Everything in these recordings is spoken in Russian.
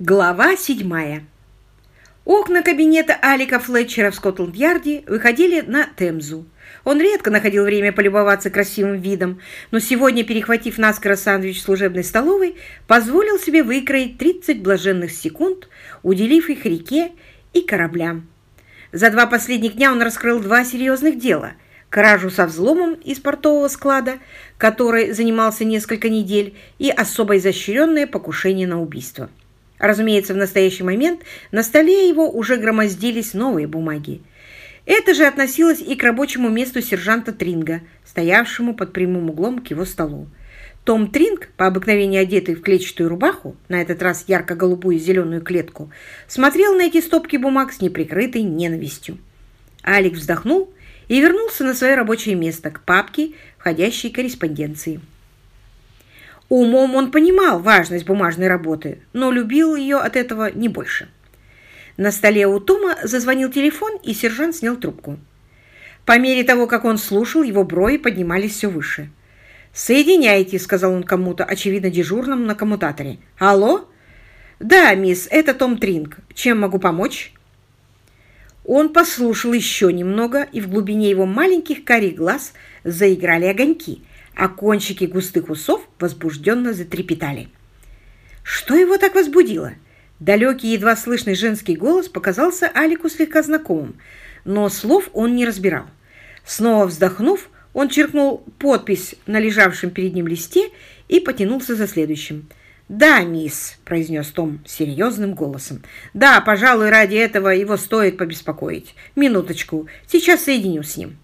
Глава седьмая. Окна кабинета Алика Флетчера в Скотланд-Ярде выходили на Темзу. Он редко находил время полюбоваться красивым видом, но сегодня, перехватив наскоро сандвич в служебной столовой, позволил себе выкроить 30 блаженных секунд, уделив их реке и кораблям. За два последних дня он раскрыл два серьезных дела – кражу со взломом из портового склада, который занимался несколько недель, и особо изощренное покушение на убийство. Разумеется, в настоящий момент на столе его уже громоздились новые бумаги. Это же относилось и к рабочему месту сержанта Тринга, стоявшему под прямым углом к его столу. Том Тринг, по обыкновению одетый в клетчатую рубаху, на этот раз ярко-голубую зеленую клетку, смотрел на эти стопки бумаг с неприкрытой ненавистью. Алекс вздохнул и вернулся на свое рабочее место к папке входящей корреспонденции. Умом он понимал важность бумажной работы, но любил ее от этого не больше. На столе у Тома зазвонил телефон, и сержант снял трубку. По мере того, как он слушал, его брови поднимались все выше. «Соединяйте», — сказал он кому-то, очевидно дежурному на коммутаторе. «Алло?» «Да, мисс, это Том Тринг. Чем могу помочь?» Он послушал еще немного, и в глубине его маленьких карих глаз заиграли огоньки а кончики густых усов возбужденно затрепетали. Что его так возбудило? Далекий, едва слышный женский голос показался Алику слегка знакомым, но слов он не разбирал. Снова вздохнув, он черкнул подпись на лежавшем перед ним листе и потянулся за следующим. «Да, мисс», — произнес Том серьезным голосом. «Да, пожалуй, ради этого его стоит побеспокоить. Минуточку, сейчас соединю с ним».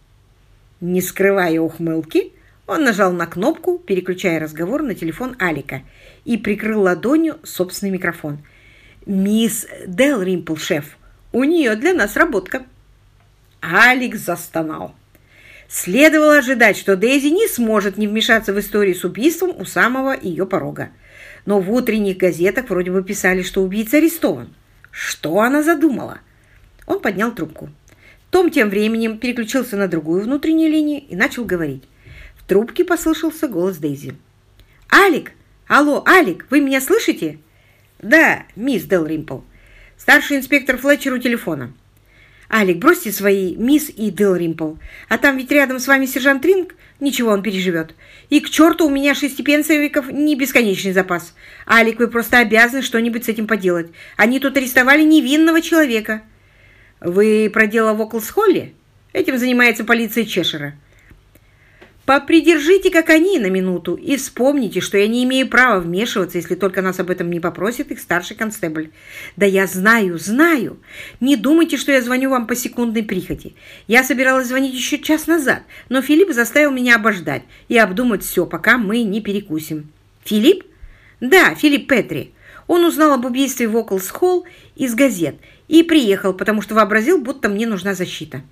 Не скрывая ухмылки, он нажал на кнопку, переключая разговор на телефон Алика, и прикрыл ладонью собственный микрофон. «Мисс Делримпл, шеф, у нее для нас работка». Алекс застонал. Следовало ожидать, что Дейзи не сможет не вмешаться в историю с убийством у самого ее порога. Но в утренних газетах вроде бы писали, что убийца арестован. Что она задумала? Он поднял трубку. Том тем временем переключился на другую внутреннюю линию и начал говорить. Трубке послышался голос Дейзи. «Алик! Алло, Алик, вы меня слышите?» «Да, мисс Делримпл. Старший инспектор Флетчер у телефона». «Алик, бросьте свои мисс и Делримпл. А там ведь рядом с вами сержант Тринг. Ничего, он переживет. И к черту у меня шестипенсовиков не бесконечный запас. Алик, вы просто обязаны что-нибудь с этим поделать. Они тут арестовали невинного человека». «Вы про дело в Оклс-Холле? Этим занимается полиция Чешера. Попридержите, как они, на минуту, и вспомните, что я не имею права вмешиваться, если только нас об этом не попросит их старший констебль. Да я знаю, знаю. Не думайте, что я звоню вам по секундной прихоти. Я собиралась звонить еще час назад, но Филипп заставил меня обождать и обдумать все, пока мы не перекусим. Филипп? Да, Филипп Петри. Он узнал об убийстве в Оклс-Холл из газет и приехал, потому что вообразил, будто мне нужна защита.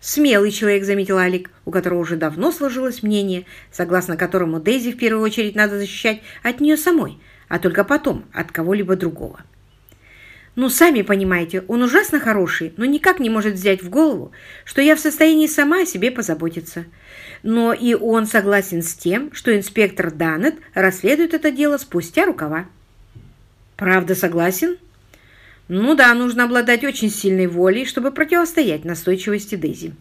«Смелый человек», — заметил Алик, у которого уже давно сложилось мнение, согласно которому Дейзи в первую очередь надо защищать от нее самой, а только потом от кого-либо другого. «Ну, сами понимаете, он ужасно хороший, но никак не может взять в голову, что я в состоянии сама о себе позаботиться. Но и он согласен с тем, что инспектор Данет расследует это дело спустя рукава». «Правда согласен?» Ну да, нужно обладать очень сильной волей, чтобы противостоять настойчивости Дейзи.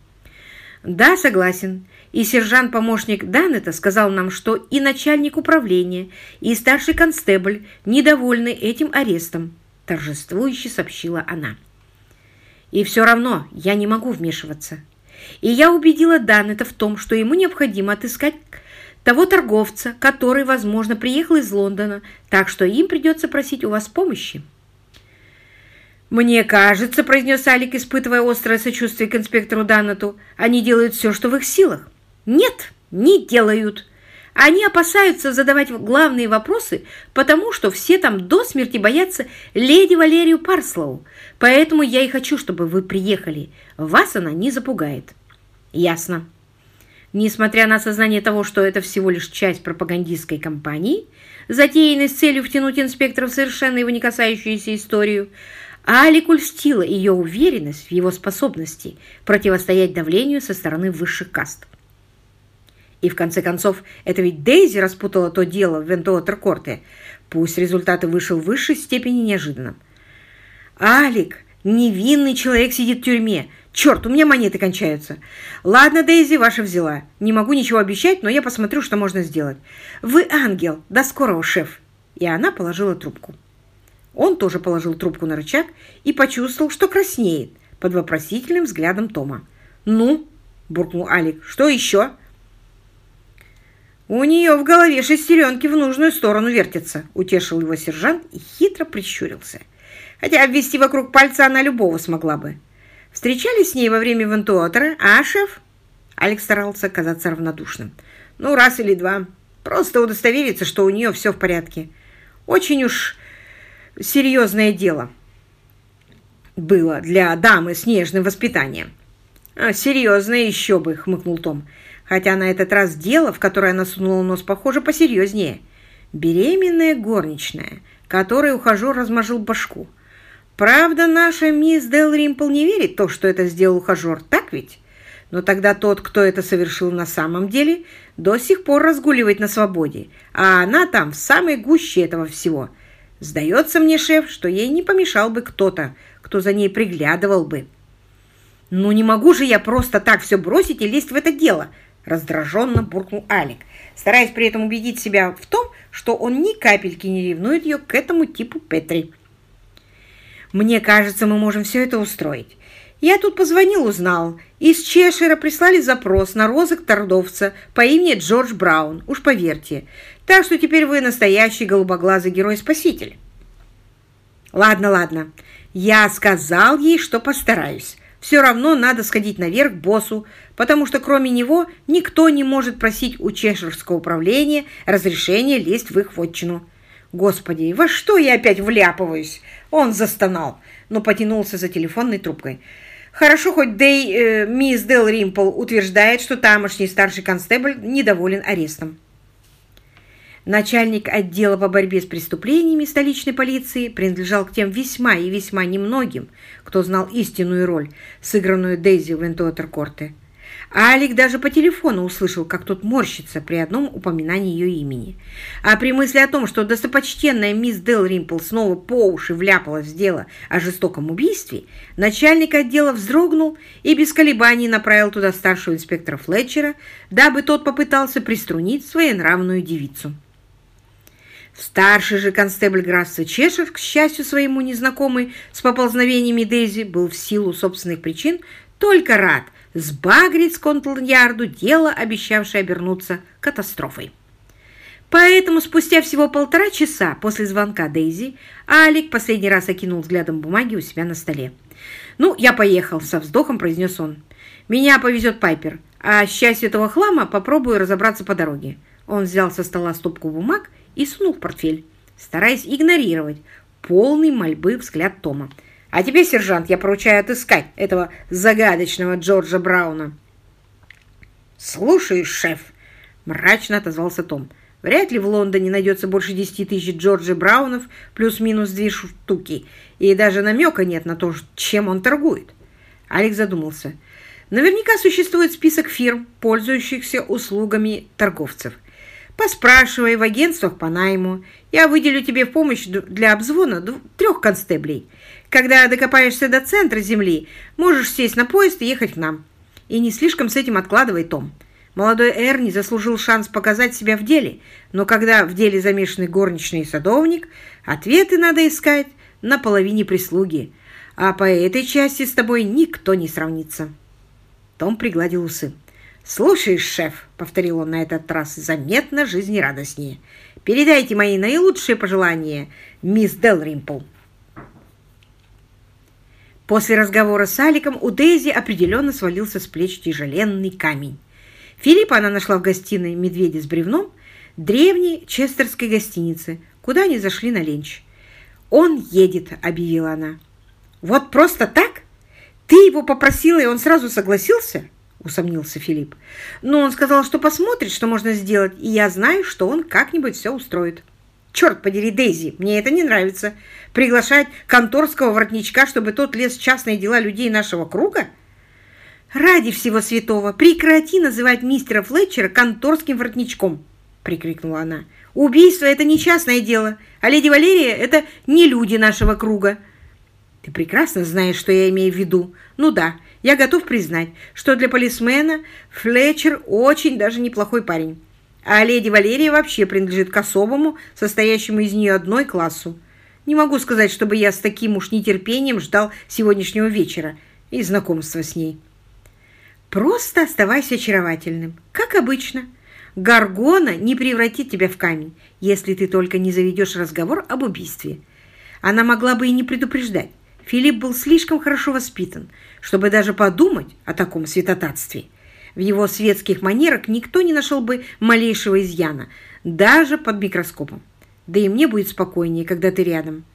Да, согласен. И сержант-помощник Данета сказал нам, что и начальник управления, и старший констебль недовольны этим арестом, торжествующе сообщила она. И все равно я не могу вмешиваться. И я убедила Данета в том, что ему необходимо отыскать того торговца, который, возможно, приехал из Лондона, так что им придется просить у вас помощи. «Мне кажется», — произнес Алик, испытывая острое сочувствие к инспектору Даннету, «они делают все, что в их силах». «Нет, не делают. Они опасаются задавать главные вопросы, потому что все там до смерти боятся леди Валерию Парслоу. Поэтому я и хочу, чтобы вы приехали. Вас она не запугает». «Ясно». Несмотря на осознание того, что это всего лишь часть пропагандистской кампании, затеянной с целью втянуть инспектора в совершенно его не касающуюся историю, а Алику льстила ее уверенность в его способности противостоять давлению со стороны высших каст. И в конце концов, это ведь Дейзи распутала то дело в Вентуотер-Корте. Пусть результат вышел в высшей степени неожиданным. «Алик, невинный человек сидит в тюрьме. Черт, у меня монеты кончаются. Ладно, Дейзи, ваша взяла. Не могу ничего обещать, но я посмотрю, что можно сделать. Вы ангел. До скорого, шеф». И она положила трубку. Он тоже положил трубку на рычаг и почувствовал, что краснеет под вопросительным взглядом Тома. «Ну?» – буркнул Алик. «Что еще?» «У нее в голове шестеренки в нужную сторону вертятся», — утешил его сержант и хитро прищурился. «Хотя обвести вокруг пальца она любого смогла бы. Встречались с ней во время вентуатора, а, шеф?» Алекс старался казаться равнодушным. «Ну, раз или два. Просто удостовериться, что у нее все в порядке. Очень уж серьезное дело было для дамы с нежным воспитанием». «А, «Серьезное еще бы», — хмыкнул Том хотя на этот раз дело, в которое она сунула нос, похоже, посерьезнее. Беременная горничная, которой ухажер размажил башку. Правда, наша мисс Дел Римпл не верит то, что это сделал ухажер, так ведь? Но тогда тот, кто это совершил на самом деле, до сих пор разгуливает на свободе, а она там в самой гуще этого всего. Сдается мне, шеф, что ей не помешал бы кто-то, кто за ней приглядывал бы. «Ну не могу же я просто так все бросить и лезть в это дело», раздраженно буркнул Алик, стараясь при этом убедить себя в том, что он ни капельки не ревнует ее к этому типу Петри. «Мне кажется, мы можем все это устроить. Я тут позвонил, узнал. Из Чешира прислали запрос на розыск торговца по имени Джордж Браун, уж поверьте. Так что теперь вы настоящий голубоглазый герой-спаситель». «Ладно, ладно. Я сказал ей, что постараюсь. Все равно надо сходить наверх к боссу, потому что кроме него никто не может просить у Чеширского управления разрешения лезть в их вотчину. Господи, во что я опять вляпываюсь? Он застонал, но потянулся за телефонной трубкой. Хорошо, хоть Дэй, э, мисс Дел Римпл утверждает, что тамошний старший констебль недоволен арестом. Начальник отдела по борьбе с преступлениями столичной полиции принадлежал к тем весьма и весьма немногим, кто знал истинную роль, сыгранную Дейзи в Энтуатер-Корте. А Алик даже по телефону услышал, как тот морщится при одном упоминании ее имени. А при мысли о том, что достопочтенная мисс Дел Римпл снова по уши вляпалась в дело о жестоком убийстве, начальник отдела вздрогнул и без колебаний направил туда старшего инспектора Флетчера, дабы тот попытался приструнить своенравную девицу. Старший же констебль графства Чешев, к счастью своему незнакомый с поползновениями Дейзи, был в силу собственных причин только рад сбагрить Скотланд-Ярду дело, обещавшее обернуться катастрофой. Поэтому спустя всего полтора часа после звонка Дейзи Алик последний раз окинул взглядом бумаги у себя на столе. «Ну, я поехал», — со вздохом произнес он. «Меня повезет Пайпер, а счастье этого хлама попробую разобраться по дороге». Он взял со стола стопку бумаг и сунул в портфель, стараясь игнорировать полный мольбы взгляд Тома. «А тебе, сержант, я поручаю отыскать этого загадочного Джорджа Брауна». «Слушай, шеф», — мрачно отозвался Том, «вряд ли в Лондоне найдется больше десяти тысяч Джорджа Браунов плюс-минус две штуки, и даже намека нет на то, чем он торгует». Алекс задумался. «Наверняка существует список фирм, пользующихся услугами торговцев». Поспрашивай в агентствах по найму. Я выделю тебе в помощь для обзвона трех констеблей. Когда докопаешься до центра земли, можешь сесть на поезд и ехать к нам. И не слишком с этим откладывай, Том. Молодой Эрни заслужил шанс показать себя в деле, но когда в деле замешаны горничный и садовник, ответы надо искать на половине прислуги. А по этой части с тобой никто не сравнится. Том пригладил усы. «Слушаешь, шеф», — повторил он на этот раз заметно жизнерадостнее, «передайте мои наилучшие пожелания, мисс Делримпл». После разговора с Аликом у Дейзи определенно свалился с плеч тяжеленный камень. Филиппа она нашла в гостиной «Медведя с бревном» древней честерской гостиницы, куда они зашли на ленч. «Он едет», — объявила она. «Вот просто так? Ты его попросила, и он сразу согласился?» — усомнился Филипп. «Но он сказал, что посмотрит, что можно сделать, и я знаю, что он как-нибудь все устроит». «Черт подери, Дейзи, мне это не нравится. Приглашать конторского воротничка, чтобы тот лез в частные дела людей нашего круга?» «Ради всего святого, прекрати называть мистера Флетчера конторским воротничком!» — прикрикнула она. Убийство – это не частное дело, а леди Валерия – это не люди нашего круга. Ты прекрасно знаешь, что я имею в виду. Ну да, я готов признать, что для полисмена Флетчер очень даже неплохой парень. А леди Валерия вообще принадлежит к особому, состоящему из нее одной классу. Не могу сказать, чтобы я с таким уж нетерпением ждал сегодняшнего вечера и знакомства с ней. Просто оставайся очаровательным, как обычно. Гаргона не превратит тебя в камень, если ты только не заведешь разговор об убийстве. Она могла бы и не предупреждать. Филипп был слишком хорошо воспитан, чтобы даже подумать о таком святотатстве. В его светских манерах никто не нашел бы малейшего изъяна, даже под микроскопом. Да и мне будет спокойнее, когда ты рядом.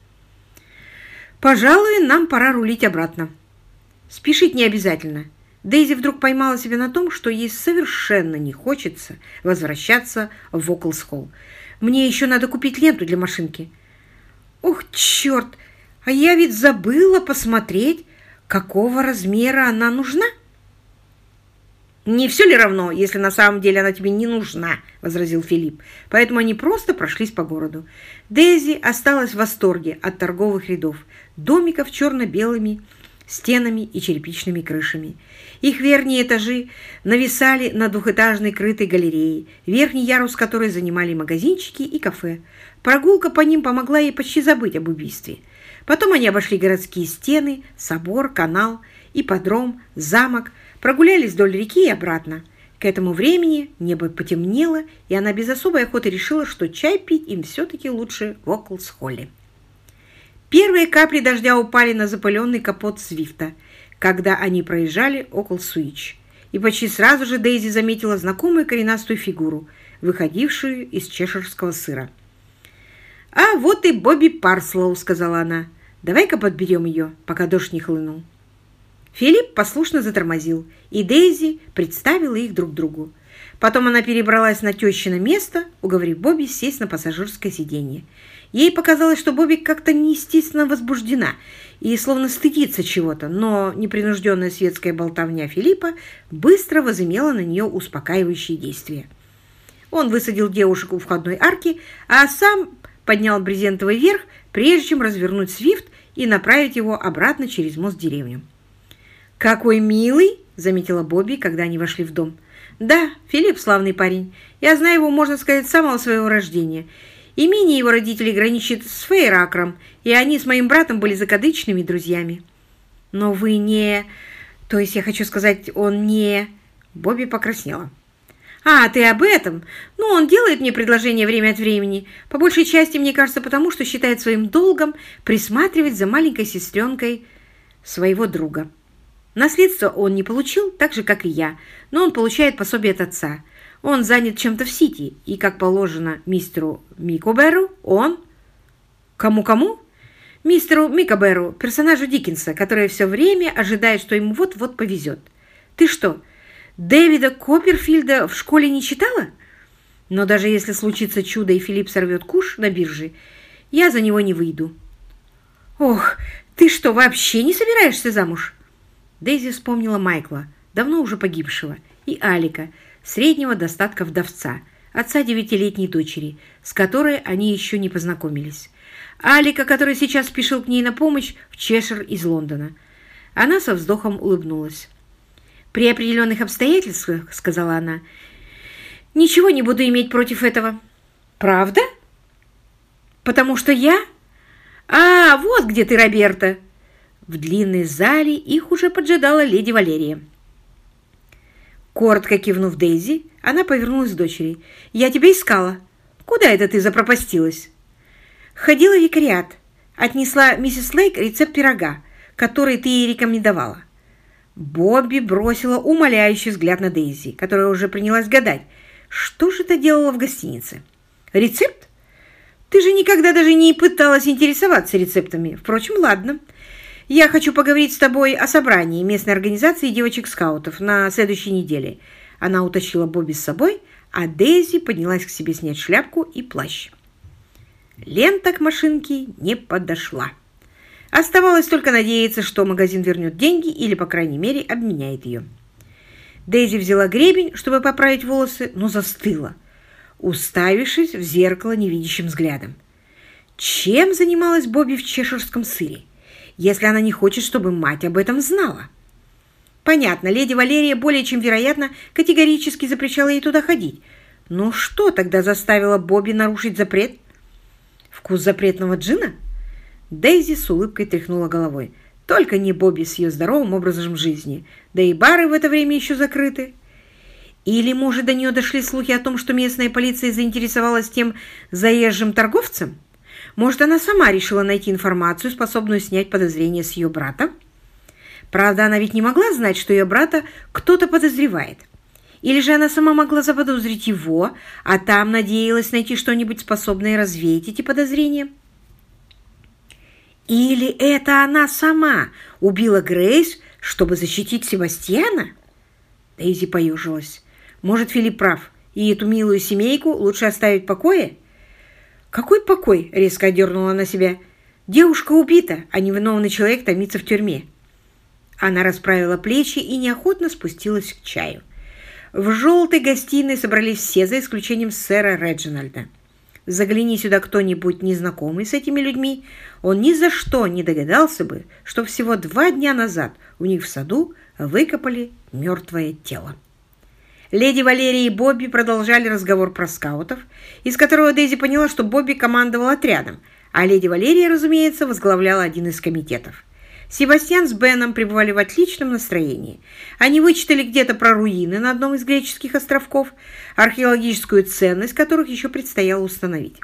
Пожалуй, нам пора рулить обратно. Спешить не обязательно. Дейзи вдруг поймала себя на том, что ей совершенно не хочется возвращаться в Оклс-Холл. Мне еще надо купить ленту для машинки. Ох, черт! А я ведь забыла посмотреть, какого размера она нужна. «Не все ли равно, если на самом деле она тебе не нужна?» – возразил Филипп. Поэтому они просто прошлись по городу. Дейзи осталась в восторге от торговых рядов, домиков черно-белыми стенами и черепичными крышами. Их верхние этажи нависали над двухэтажной крытой галереей, верхний ярус которой занимали магазинчики и кафе. Прогулка по ним помогла ей почти забыть об убийстве. Потом они обошли городские стены, собор, канал, ипподром, замок, прогулялись вдоль реки и обратно. К этому времени небо потемнело, и она без особой охоты решила, что чай пить им все-таки лучше в Оклс-Холле. Первые капли дождя упали на запыленный капот Свифта, когда они проезжали около Суич. И почти сразу же Дейзи заметила знакомую коренастую фигуру, выходившую из чешерского сыра. «А вот и Бобби Парслоу», — сказала она. «Давай-ка подберем ее, пока дождь не хлынул». Филипп послушно затормозил, и Дейзи представила их друг другу. Потом она перебралась на тещино место, уговорив Бобби сесть на пассажирское сиденье. Ей показалось, что Бобби как-то неестественно возбуждена и словно стыдится чего-то, но непринужденная светская болтовня Филиппа быстро возымела на нее успокаивающие действия. Он высадил девушек у входной арки, а сам поднял брезентовый верх, прежде чем развернуть свифт и направить его обратно через мост в деревню. «Какой милый!» — заметила Бобби, когда они вошли в дом. «Да, Филипп славный парень. Я знаю его, можно сказать, с самого своего рождения. Имение его родителей граничит с Фейракром, и они с моим братом были закадычными друзьями. Но вы не... То есть, я хочу сказать, он не... Бобби покраснела. «А, ты об этом? Ну, он делает мне предложение время от времени. По большей части, мне кажется, потому что считает своим долгом присматривать за маленькой сестренкой своего друга. Наследство он не получил, так же, как и я, но он получает пособие от отца. Он занят чем-то в Сити, и, как положено мистеру Микоберу, он... Кому-кому? Мистеру Микоберу, персонажу Диккенса, который все время ожидает, что ему вот-вот повезет. Ты что, Дэвида Копперфильда в школе не читала? Но даже если случится чудо, и Филипп сорвет куш на бирже, я за него не выйду. Ох, ты что, вообще не собираешься замуж? Дейзи вспомнила Майкла, давно уже погибшего, и Алика, среднего достатка вдовца, отца девятилетней дочери, с которой они еще не познакомились. Алика, который сейчас спешил к ней на помощь в Чешир из Лондона. Она со вздохом улыбнулась. «При определенных обстоятельствах, — сказала она, — ничего не буду иметь против этого». «Правда? Потому что я...» «А, вот где ты, Роберта!» В длинной зале их уже поджидала леди Валерия. Коротко кивнув Дейзи, она повернулась к дочери. «Я тебя искала. Куда это ты запропастилась?» «Ходила в викариат. Отнесла миссис Лейк рецепт пирога, который ты ей рекомендовала». Бобби бросила умоляющий взгляд на Дейзи, которая уже принялась гадать, что же ты делала в гостинице. «Рецепт? Ты же никогда даже не пыталась интересоваться рецептами. Впрочем, ладно. Я хочу поговорить с тобой о собрании местной организации девочек-скаутов на следующей неделе. Она утащила Бобби с собой, а Дейзи поднялась к себе снять шляпку и плащ. Лента к машинке не подошла. Оставалось только надеяться, что магазин вернет деньги или, по крайней мере, обменяет ее. Дейзи взяла гребень, чтобы поправить волосы, но застыла. уставившись в зеркало невидящим взглядом. Чем занималась Бобби в чеширском сыре, если она не хочет, чтобы мать об этом знала? Понятно, леди Валерия более чем вероятно категорически запрещала ей туда ходить. Но что тогда заставило Бобби нарушить запрет? Вкус запретного джина? Дейзи с улыбкой тряхнула головой. Только не Бобби с ее здоровым образом жизни. Да и бары в это время еще закрыты. Или, может, до нее дошли слухи о том, что местная полиция заинтересовалась тем заезжим торговцем? Может, она сама решила найти информацию, способную снять подозрения с ее брата? Правда, она ведь не могла знать, что ее брата кто-то подозревает. Или же она сама могла заподозрить его, а там надеялась найти что-нибудь способное развеять эти подозрения? Или это она сама убила Грейс, чтобы защитить Себастьяна? Дейзи поежилась. Может, Филипп прав, и эту милую семейку лучше оставить в покое? «Какой покой?» — резко одернула на себя. «Девушка убита, а невиновный человек томится в тюрьме. Она расправила плечи и неохотно спустилась к чаю. В желтой гостиной собрались все, за исключением сэра Реджинальда. Загляни сюда кто-нибудь незнакомый с этими людьми, он ни за что не догадался бы, что всего два дня назад у них в саду выкопали мертвое тело. Леди Валерия и Бобби продолжали разговор про скаутов, из которого Дейзи поняла, что Бобби командовал отрядом, а леди Валерия, разумеется, возглавляла один из комитетов. Себастьян с Беном пребывали в отличном настроении. Они вычитали где-то про руины на одном из греческих островков, археологическую ценность которых еще предстояло установить.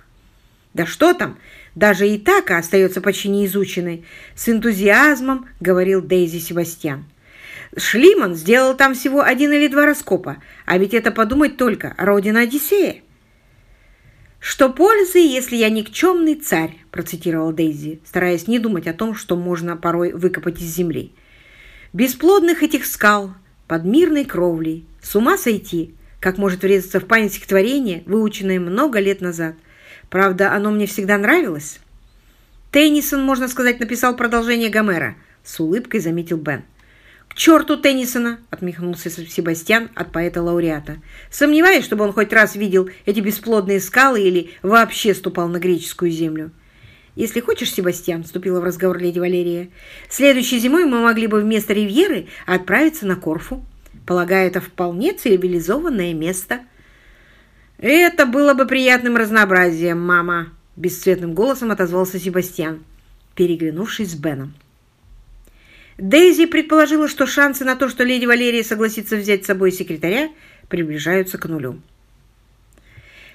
Да что там, даже Итака остается почти неизученной, с энтузиазмом говорил Дейзи Себастьян. Шлиман сделал там всего один или два раскопа, а ведь это подумать только, родина Одиссея. «Что пользы, если я никчемный царь?» – процитировала Дейзи, стараясь не думать о том, что можно порой выкопать из земли. «Бесплодных этих скал, под мирной кровлей, с ума сойти, как может врезаться в память стихотворение, выученное много лет назад. Правда, оно мне всегда нравилось». Теннисон, можно сказать, написал продолжение Гомера, с улыбкой заметил Бен. «К черту Теннисона!» — отмехнулся Себастьян от поэта-лауреата. «Сомневаюсь, чтобы он хоть раз видел эти бесплодные скалы или вообще ступал на греческую землю». «Если хочешь, Себастьян», — вступила в разговор леди Валерия, «следующей зимой мы могли бы вместо Ривьеры отправиться на Корфу. Полагаю, это вполне цивилизованное место». «Это было бы приятным разнообразием, мама», — бесцветным голосом отозвался Себастьян, переглянувшись с Беном. Дейзи предположила, что шансы на то, что леди Валерия согласится взять с собой секретаря, приближаются к нулю.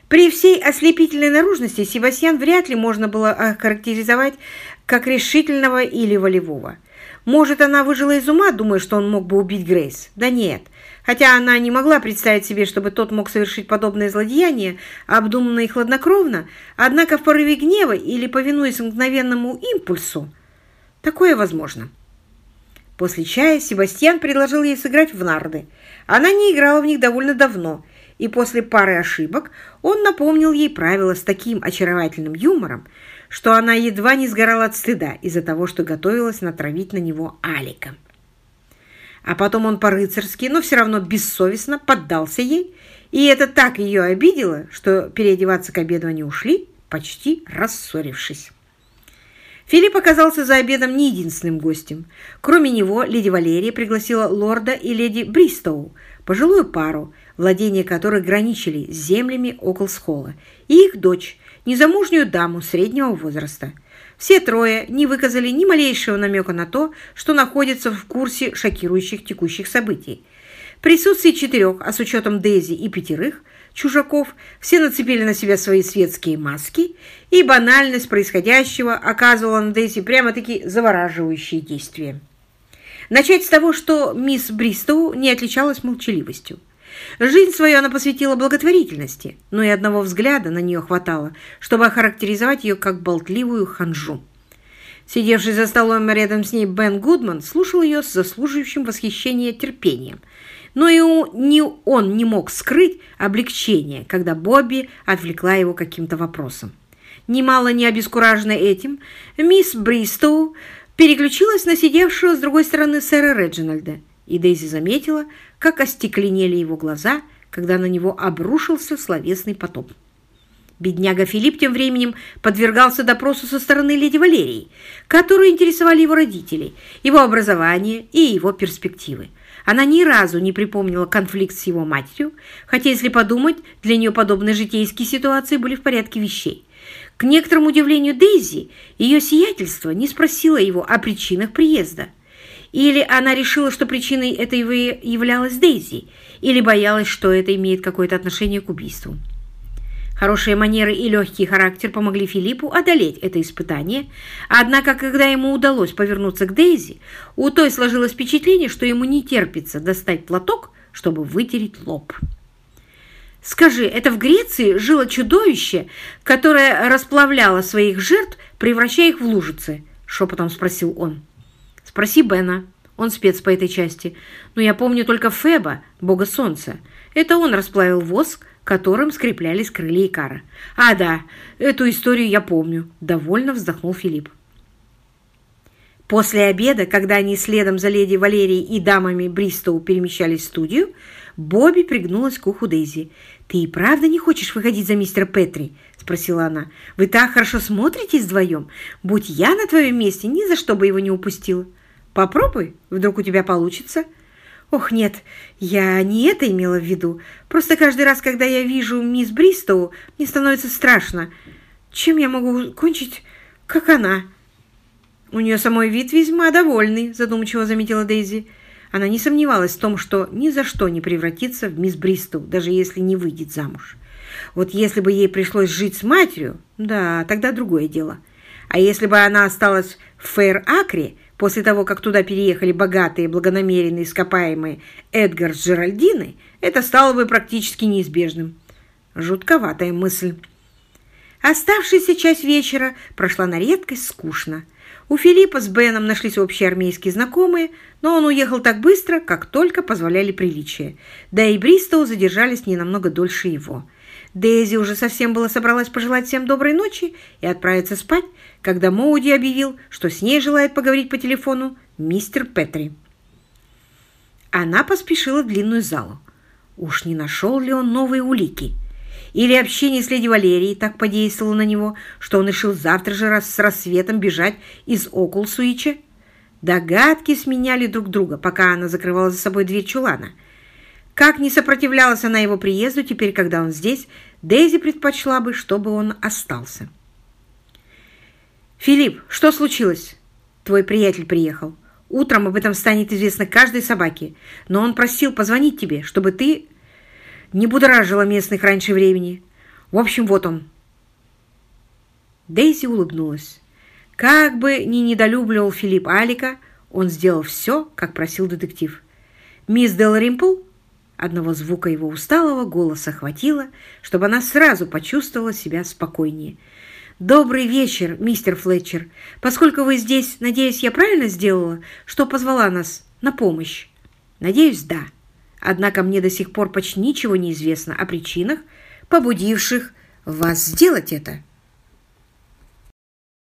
При всей ослепительной наружности Себастьян вряд ли можно было охарактеризовать как решительного или волевого. Может, она выжила из ума, думая, что он мог бы убить Грейс? Да нет. Хотя она не могла представить себе, чтобы тот мог совершить подобное злодеяние, обдуманно и хладнокровно, однако в порыве гнева или повинуясь мгновенному импульсу, такое возможно. После чая Себастьян предложил ей сыграть в нарды. Она не играла в них довольно давно, и после пары ошибок он напомнил ей правила с таким очаровательным юмором, что она едва не сгорала от стыда из-за того, что готовилась натравить на него Алика. А потом он по-рыцарски, но все равно бессовестно поддался ей, и это так ее обидело, что переодеваться к обеду они ушли, почти рассорившись. Филипп оказался за обедом не единственным гостем. Кроме него, леди Валерия пригласила лорда и леди Бристоу, пожилую пару, владения которой граничили с землями Оклсхолла, и их дочь, незамужнюю даму среднего возраста. Все трое не выказали ни малейшего намека на то, что находятся в курсе шокирующих текущих событий. В присутствии четырех, а с учетом Дейзи и пятерых – чужаков, все нацепили на себя свои светские маски, и банальность происходящего оказывала на Дейзи прямо-таки завораживающие действия. Начать с того, что мисс Бристоу не отличалась молчаливостью. Жизнь свою она посвятила благотворительности, но и одного взгляда на нее хватало, чтобы охарактеризовать ее как болтливую ханжу. Сидевший за столом рядом с ней Бен Гудман слушал ее с заслуживающим восхищения терпением – но и он не мог скрыть облегчение, когда Бобби отвлекла его каким-то вопросом. Немало не обескураженная этим, мисс Бристоу переключилась на сидевшего с другой стороны сэра Реджинальда, и Дейзи заметила, как остекленели его глаза, когда на него обрушился словесный потоп. Бедняга Филипп тем временем подвергался допросу со стороны леди Валерии, которую интересовали его родители, его образование и его перспективы. Она ни разу не припомнила конфликт с его матерью, хотя, если подумать, для нее подобные житейские ситуации были в порядке вещей. К некоторому удивлению Дейзи, ее сиятельство не спросило его о причинах приезда. Или она решила, что причиной этого являлась Дейзи, или боялась, что это имеет какое-то отношение к убийству. Хорошие манеры и легкий характер помогли Филиппу одолеть это испытание, однако, когда ему удалось повернуться к Дейзи, у той сложилось впечатление, что ему не терпится достать платок, чтобы вытереть лоб. «Скажи, это в Греции жило чудовище, которое расплавляло своих жертв, превращая их в лужицы?» — шепотом спросил он. «Спроси Бена, он спец по этой части. Но я помню только Феба, бога солнца. Это он расплавил воск, которым скреплялись крылья Икара. «А, да, эту историю я помню», — довольно вздохнул Филипп. После обеда, когда они следом за леди Валерией и дамами Бристоу перемещались в студию, Бобби пригнулась к уху Дейзи. «Ты и правда не хочешь выходить за мистера Петри?» – спросила она. «Вы так хорошо смотритесь вдвоем. Будь я на твоем месте, ни за что бы его не упустила. Попробуй, вдруг у тебя получится». «Ох, нет, я не это имела в виду. Просто каждый раз, когда я вижу мисс Бристоу, мне становится страшно. Чем я могу кончить, как она?» «У нее самой вид весьма довольный», — задумчиво заметила Дейзи. Она не сомневалась в том, что ни за что не превратится в мисс Бристоу, даже если не выйдет замуж. Вот если бы ей пришлось жить с матерью, да, тогда другое дело. А если бы она осталась в Фейр-Акре, После того, как туда переехали богатые, благонамеренные, ископаемые Эдгар с Джеральдиной, это стало бы практически неизбежным. Жутковатая мысль. Оставшаяся часть вечера прошла на редкость скучно. У Филиппа с Беном нашлись общие армейские знакомые, но он уехал так быстро, как только позволяли приличия. Да и Бристоу задержались не намного дольше его. Дейзи уже совсем было собралась пожелать всем доброй ночи и отправиться спать, когда Моуди объявил, что с ней желает поговорить по телефону мистер Петри. Она поспешила в длинную залу. Уж не нашел ли он новые улики? Или общение с леди Валерией так подействовало на него, что он решил завтра же с рассветом бежать из Окулсуича? Догадки сменяли друг друга, пока она закрывала за собой дверь чулана – как не сопротивлялась она его приезду, теперь, когда он здесь, Дейзи предпочла бы, чтобы он остался. «Филипп, что случилось?» «Твой приятель приехал. Утром об этом станет известно каждой собаке, но он просил позвонить тебе, чтобы ты не будоражила местных раньше времени. В общем, вот он». Дейзи улыбнулась. Как бы ни недолюбливал Филипп Алика, он сделал все, как просил детектив. «Мисс Делримпл Одного звука его усталого голоса хватило, чтобы она сразу почувствовала себя спокойнее. «Добрый вечер, мистер Флетчер. Поскольку вы здесь, надеюсь, я правильно сделала, что позвала нас на помощь?» «Надеюсь, да. Однако мне до сих пор почти ничего не известно о причинах, побудивших вас сделать это».